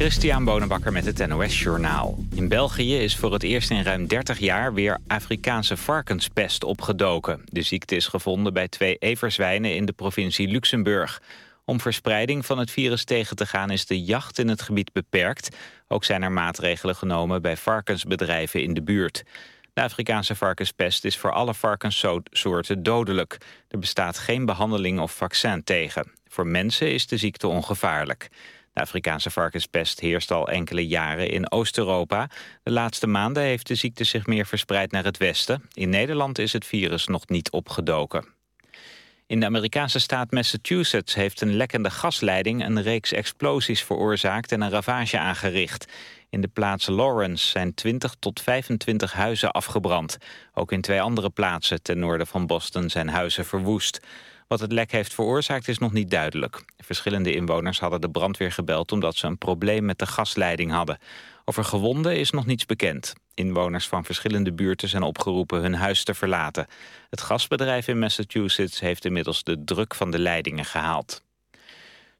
Christian Bonenbakker met het NOS Journaal. In België is voor het eerst in ruim 30 jaar weer Afrikaanse varkenspest opgedoken. De ziekte is gevonden bij twee everzwijnen in de provincie Luxemburg. Om verspreiding van het virus tegen te gaan is de jacht in het gebied beperkt. Ook zijn er maatregelen genomen bij varkensbedrijven in de buurt. De Afrikaanse varkenspest is voor alle varkenssoorten dodelijk. Er bestaat geen behandeling of vaccin tegen. Voor mensen is de ziekte ongevaarlijk. De Afrikaanse varkenspest heerst al enkele jaren in Oost-Europa. De laatste maanden heeft de ziekte zich meer verspreid naar het westen. In Nederland is het virus nog niet opgedoken. In de Amerikaanse staat Massachusetts heeft een lekkende gasleiding een reeks explosies veroorzaakt en een ravage aangericht. In de plaats Lawrence zijn 20 tot 25 huizen afgebrand. Ook in twee andere plaatsen ten noorden van Boston zijn huizen verwoest. Wat het lek heeft veroorzaakt is nog niet duidelijk. Verschillende inwoners hadden de brandweer gebeld omdat ze een probleem met de gasleiding hadden. Over gewonden is nog niets bekend. Inwoners van verschillende buurten zijn opgeroepen hun huis te verlaten. Het gasbedrijf in Massachusetts heeft inmiddels de druk van de leidingen gehaald.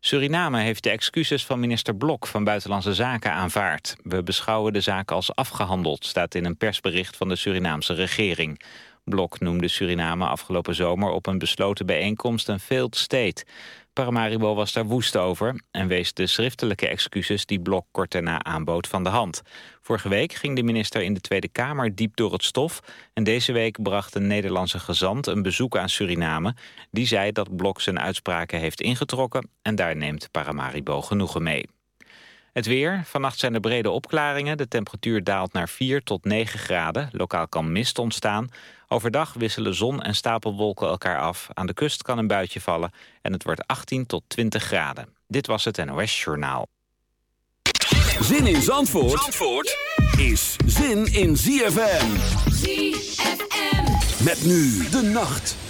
Suriname heeft de excuses van minister Blok van Buitenlandse Zaken aanvaard. We beschouwen de zaak als afgehandeld, staat in een persbericht van de Surinaamse regering. Blok noemde Suriname afgelopen zomer op een besloten bijeenkomst een failed state. Paramaribo was daar woest over en wees de schriftelijke excuses die Blok kort daarna aanbood van de hand. Vorige week ging de minister in de Tweede Kamer diep door het stof en deze week bracht een Nederlandse gezant een bezoek aan Suriname. Die zei dat Blok zijn uitspraken heeft ingetrokken en daar neemt Paramaribo genoegen mee. Het weer. Vannacht zijn er brede opklaringen. De temperatuur daalt naar 4 tot 9 graden. Lokaal kan mist ontstaan. Overdag wisselen zon en stapelwolken elkaar af. Aan de kust kan een buitje vallen. En het wordt 18 tot 20 graden. Dit was het NOS Journaal. Zin in Zandvoort, Zandvoort is zin in ZFM. ZFM. Met nu de nacht.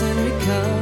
and recover.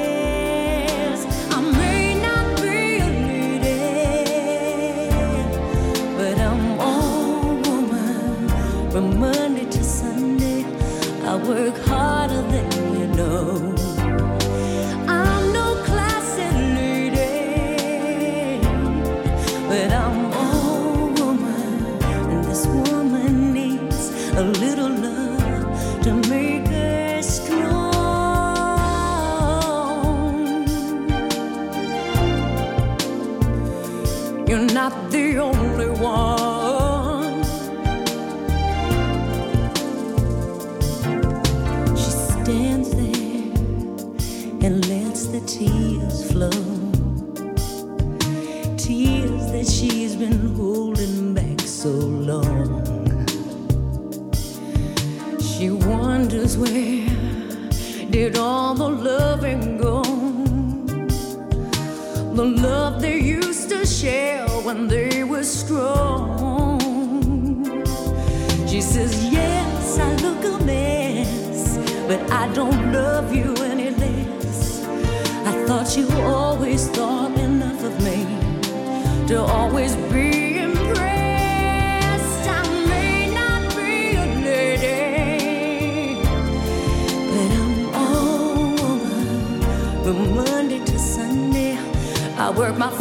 hurt my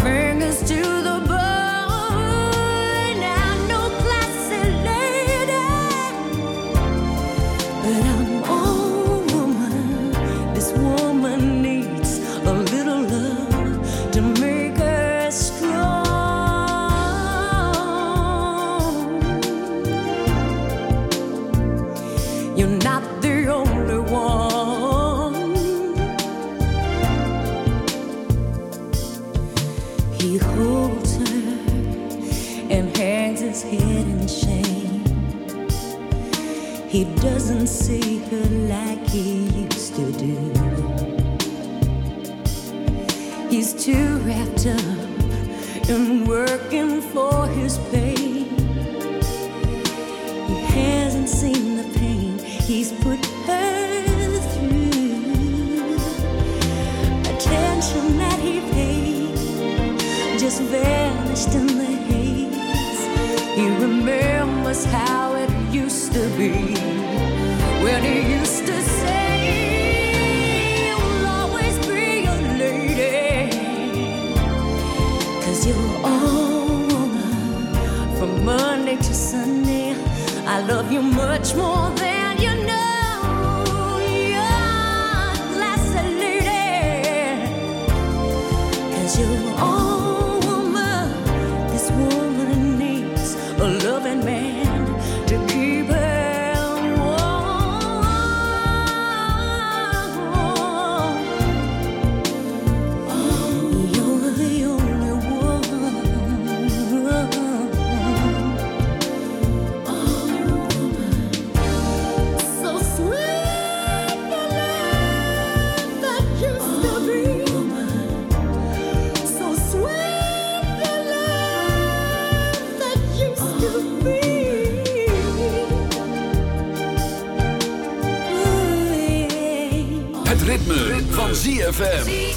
ZFM.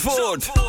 Zandvoort.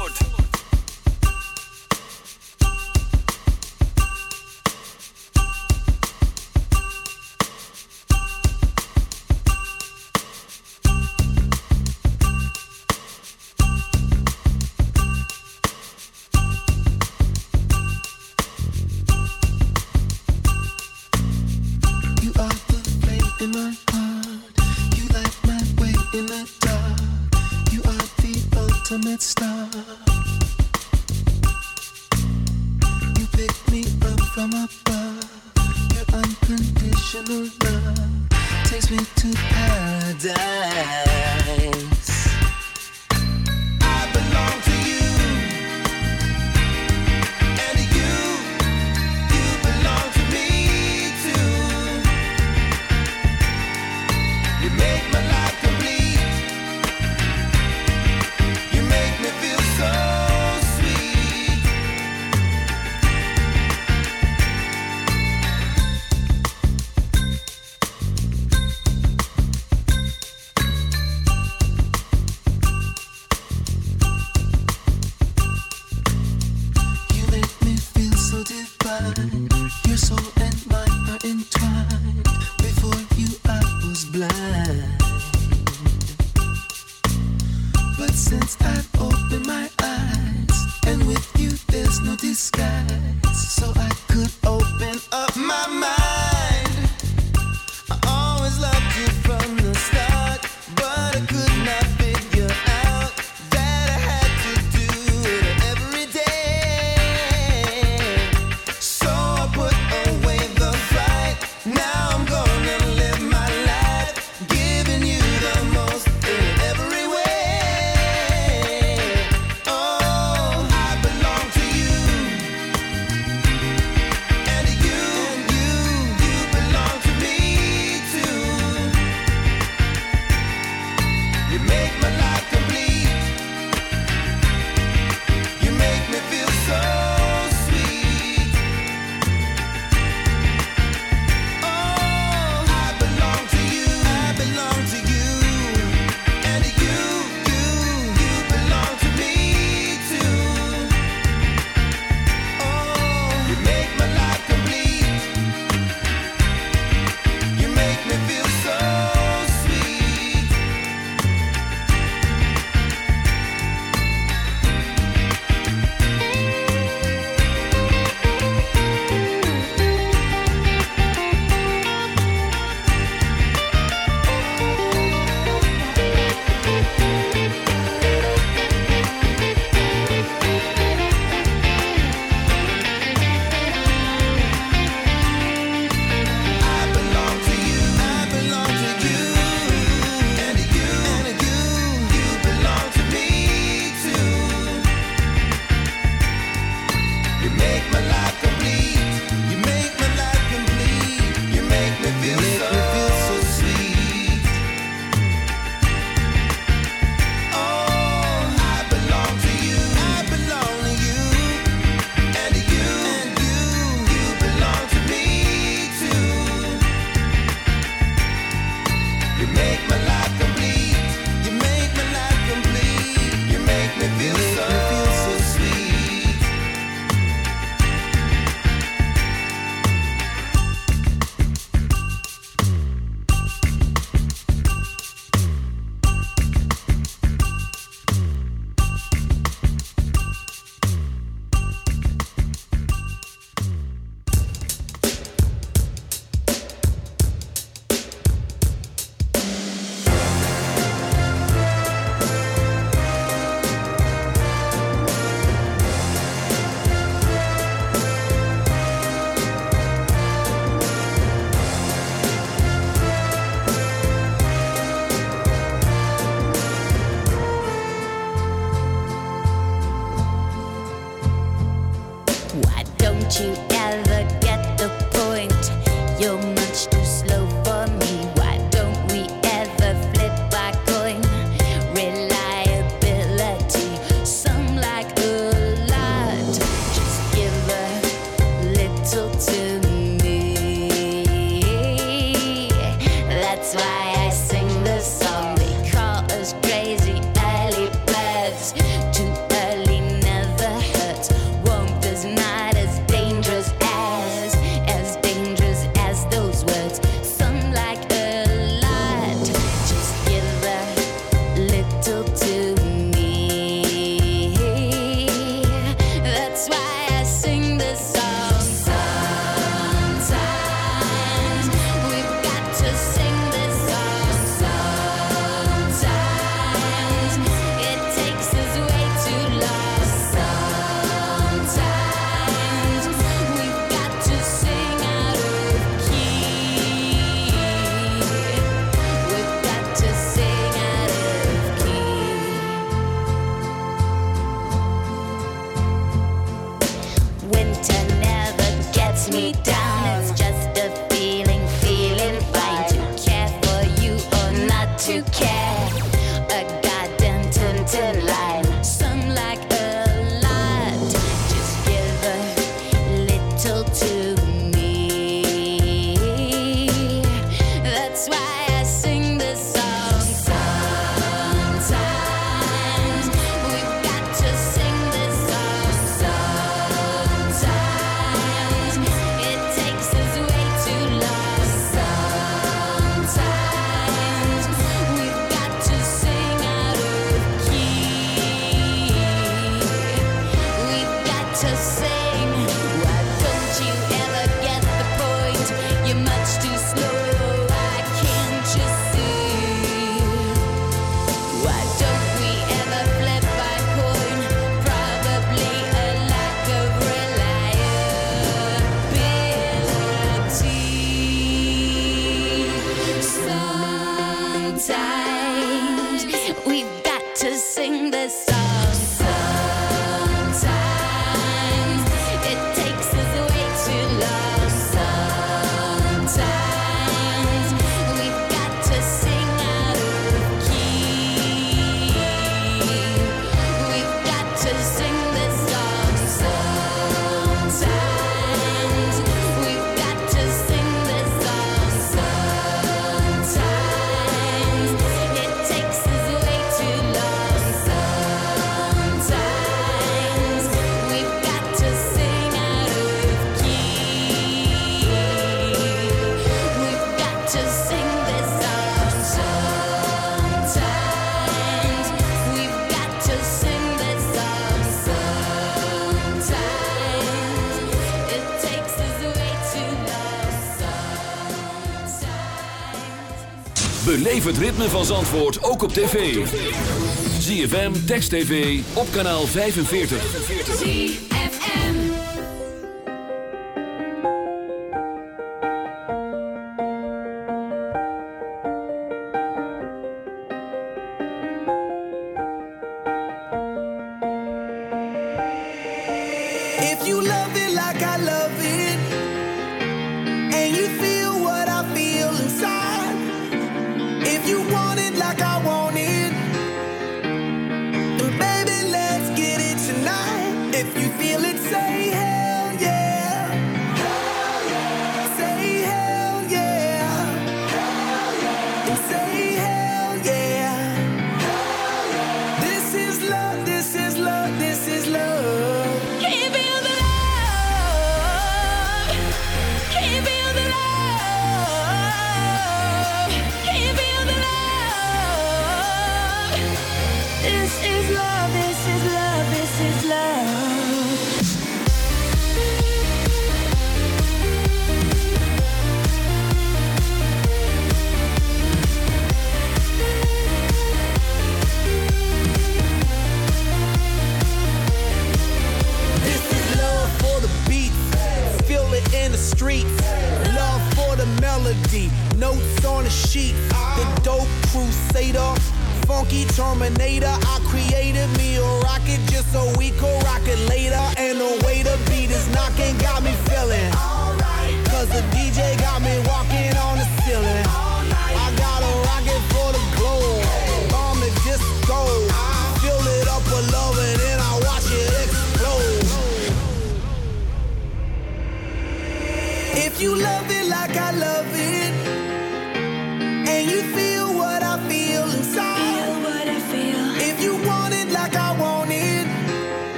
you. het ritme van Zandvoort ook op tv. ZFM, Text TV, op kanaal 45. ZFM If you love it like I love Terminator. I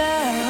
love.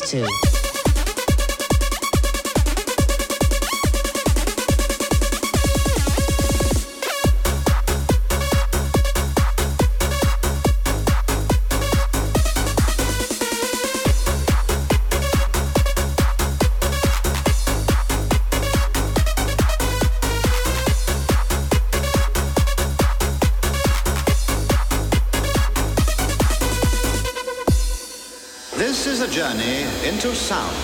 kids too. journey into sound.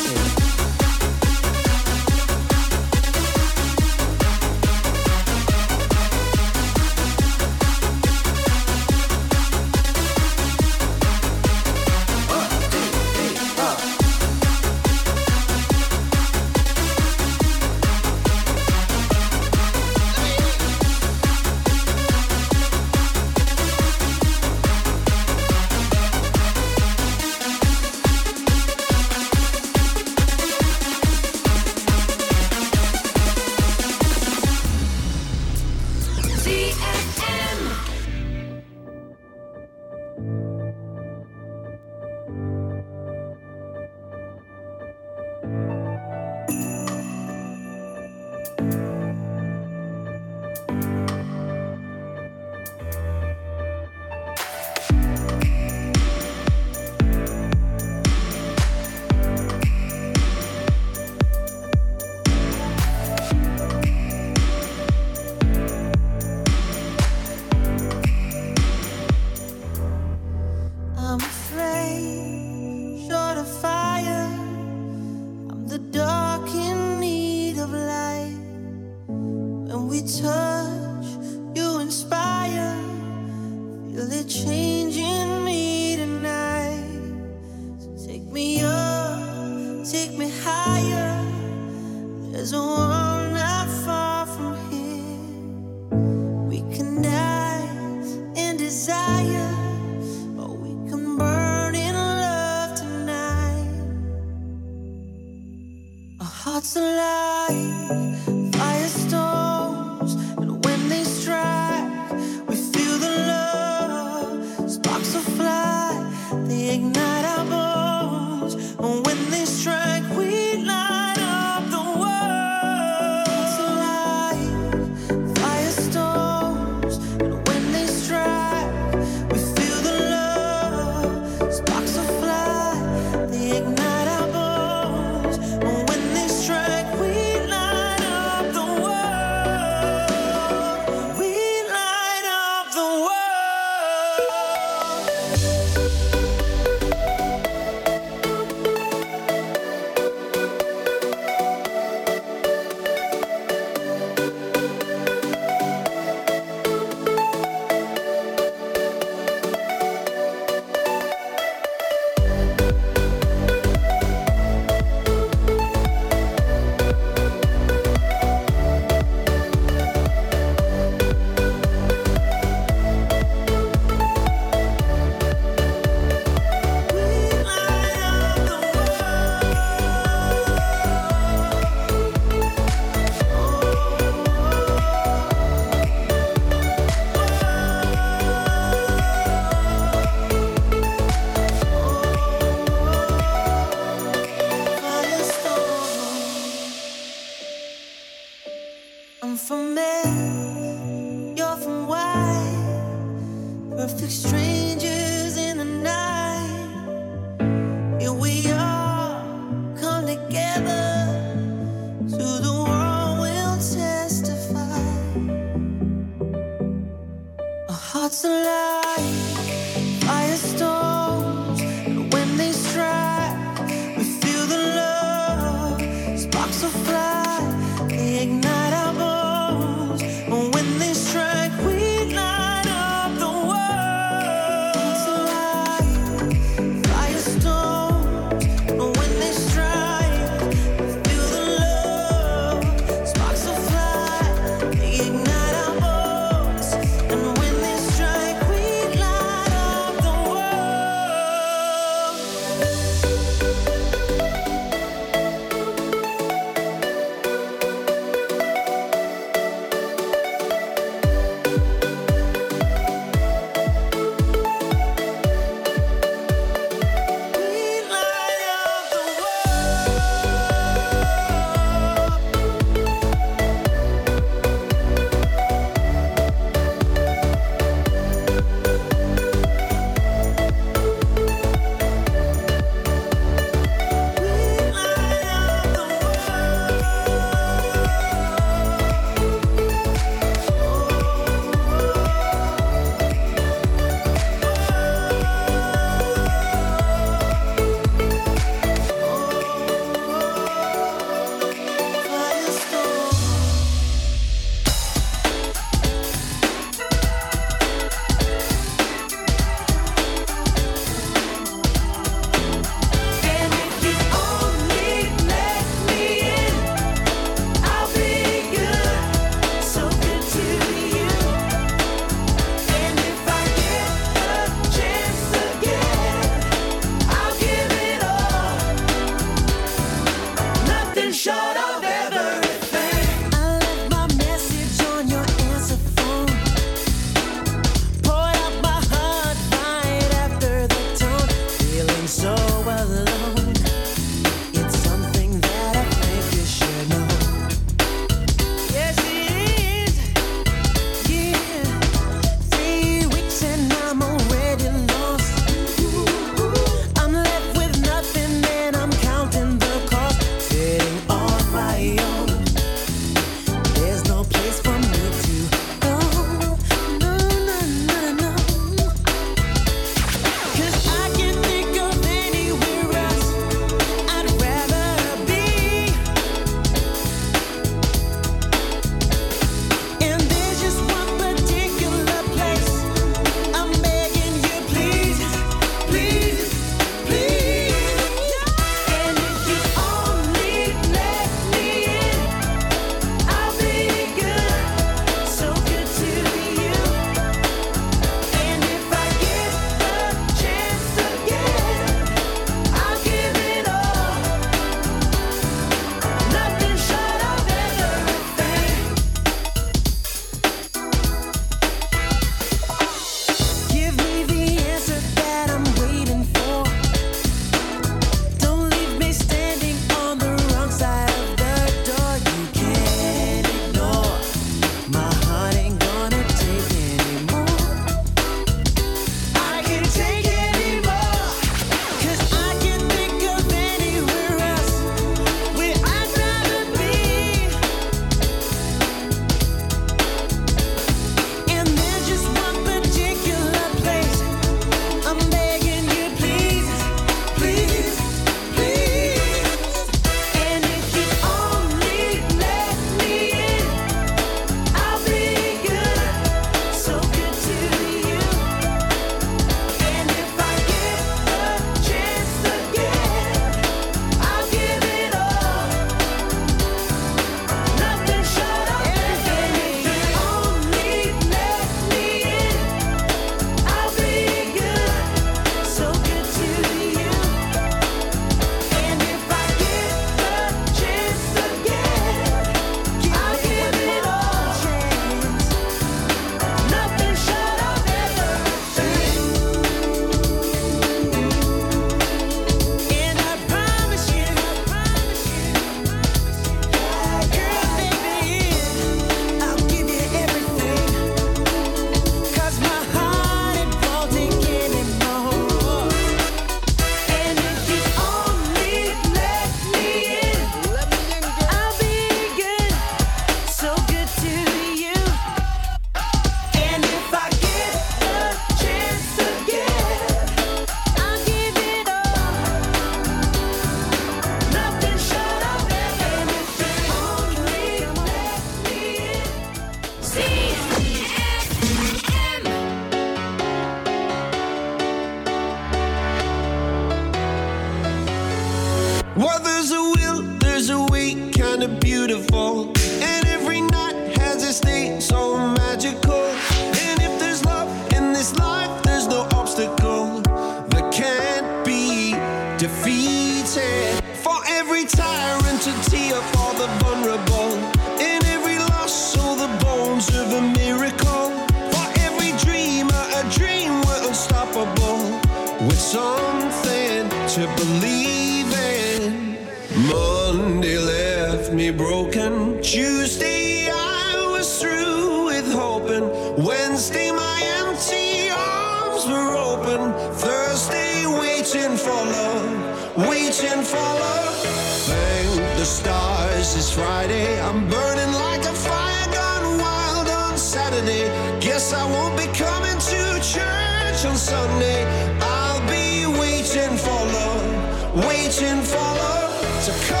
for love, waiting for love to come.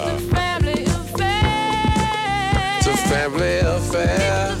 family affair.